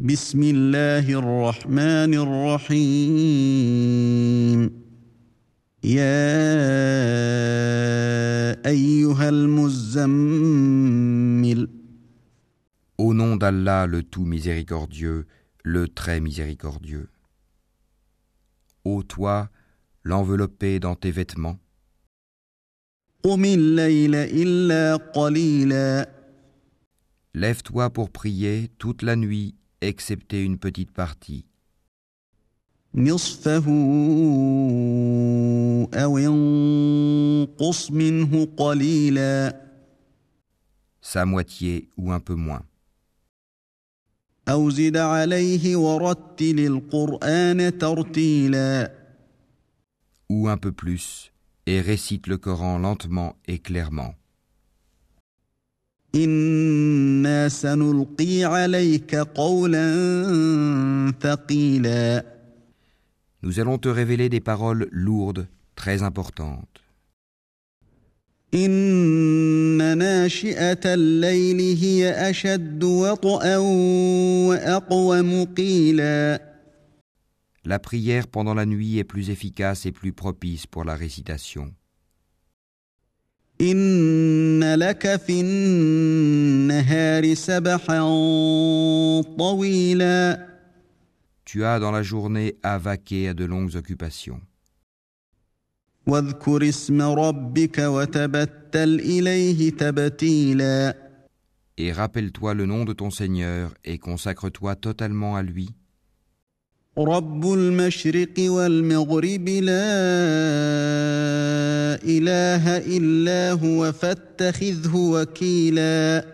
بسم الله الرحمن الرحيم يا أيها المزمل Au nom d'Allah, le tout miséricordieux, le très miséricordieux. Ô toi, l'enveloppé dans tes vêtements, قم الليل إلا قليلا lève-toi pour prier toute la nuit, excepté une petite partie. نصفه أو انقص منه قليلا sa moitié ou un peu moins. أو زد عليه ورتل القرآن ترتيلا ou un peu plus, et récite le Coran lentement et clairement. إنا سنلقي عليك قولا ثقيلا Nous allons te révéler des paroles lourdes, très importantes. إن ناشئة الليل هي أشد وطئا وأقوم قيلا La prière pendant la nuit est plus efficace et plus propice pour la récitation. إن لك في النهار سبحا طويلا Tu as dans la journée à vaquer à de longues occupations. واذكر اسم ربك وتبتل إليه تبتيلا Et rappelle-toi le nom de ton Seigneur et consacre-toi totalement à lui. رب المشرق والمغرب لا إله إلا هو فاتخذه وكيلا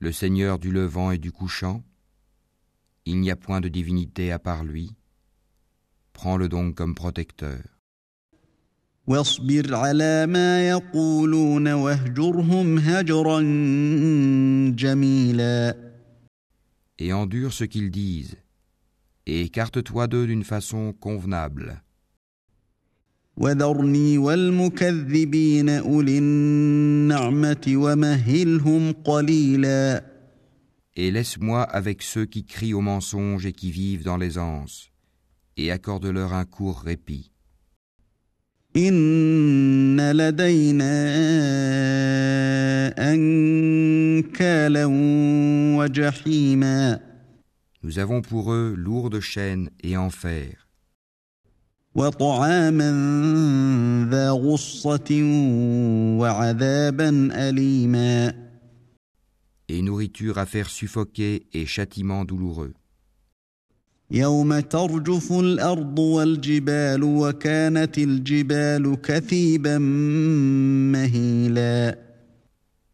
Le Seigneur du levant et du couchant. Il n'y a point de divinité à part lui. Prends-le donc comme protecteur. واصبر على ما يقولون واهجرهم هجرا جميلا Et endure ce qu'ils disent. écarte-toi d'eux d'une façon convenable. Et laisse-moi avec ceux qui crient au mensonge et qui vivent dans l'aisance, et accorde-leur un court répit. Nous avons pour eux lourdes chaînes et enfer. Et nourriture à faire suffoquer et châtiment douloureux.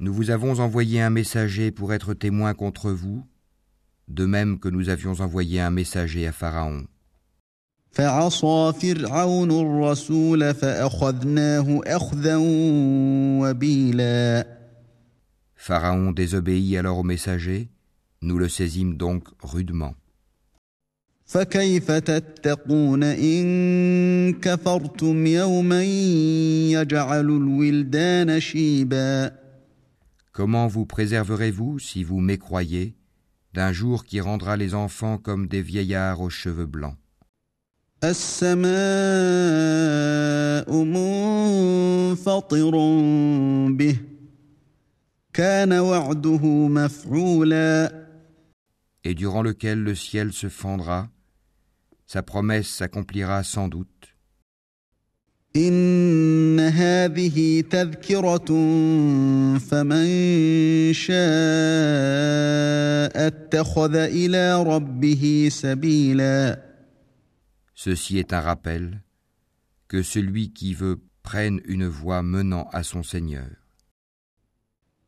Nous vous avons envoyé un messager pour être témoin contre vous, de même que nous avions envoyé un messager à Pharaon. فعصى فرعون الرسول فأخذناه أخذا وبيلا Pharaon désobéit alors au messager, nous le saisîmes donc rudement. فكيف تتقون إن كفرتم يوما يجعل الولدان شيبا Comment vous préserverez-vous, si vous mécroyez, d'un jour qui rendra les enfants comme des vieillards aux cheveux blancs? Et durant lequel le ciel se fendra, sa promesse s'accomplira sans doute. إن هذه تذكرة فمن شاء اتخذ إلى ربه سبيلا Ceci est un rappel que celui qui veut prenne une voie menant à son Seigneur.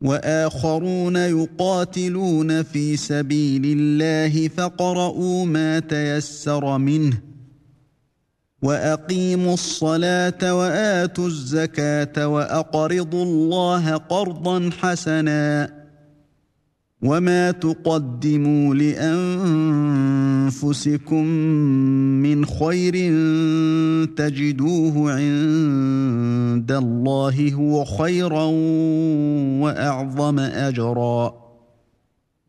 وآخرون يقاتلون في سبيل الله فقرؤوا ما تيسر منه وأقيموا الصلاة وآتوا الزكاة وأقرضوا الله قرضا حسنا وما تقدموا لانفسكم من خير تجدوه عند الله هو خيرا واعظم اجرا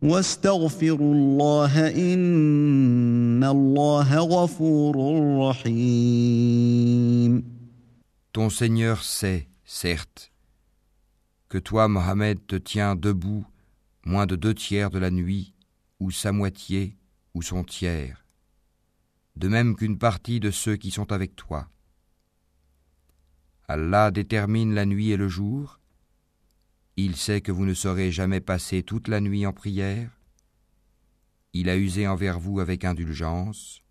واستغفروا الله ان الله غفور رحيم Ton Seigneur sait, certes, que toi, Mohammed, te tiens debout moins de deux tiers de la nuit, ou sa moitié, ou son tiers, de même qu'une partie de ceux qui sont avec toi. Allah détermine la nuit et le jour, il sait que vous ne saurez jamais passer toute la nuit en prière, il a usé envers vous avec indulgence,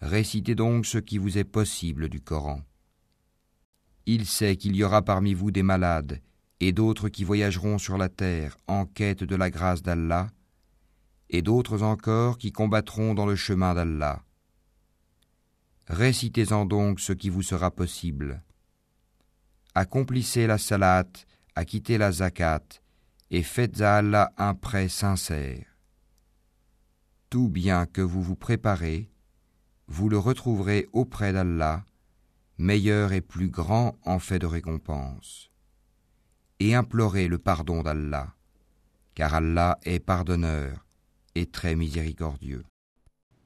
récitez donc ce qui vous est possible du Coran. Il sait qu'il y aura parmi vous des malades et d'autres qui voyageront sur la terre en quête de la grâce d'Allah, et d'autres encore qui combattront dans le chemin d'Allah. Récitez-en donc ce qui vous sera possible. Accomplissez la salat, acquittez la zakat, et faites à Allah un prêt sincère. Tout bien que vous vous préparez, vous le retrouverez auprès d'Allah, meilleur et plus grand en fait de récompense et implorer le pardon d'Allah, car Allah est pardonneur et très miséricordieux.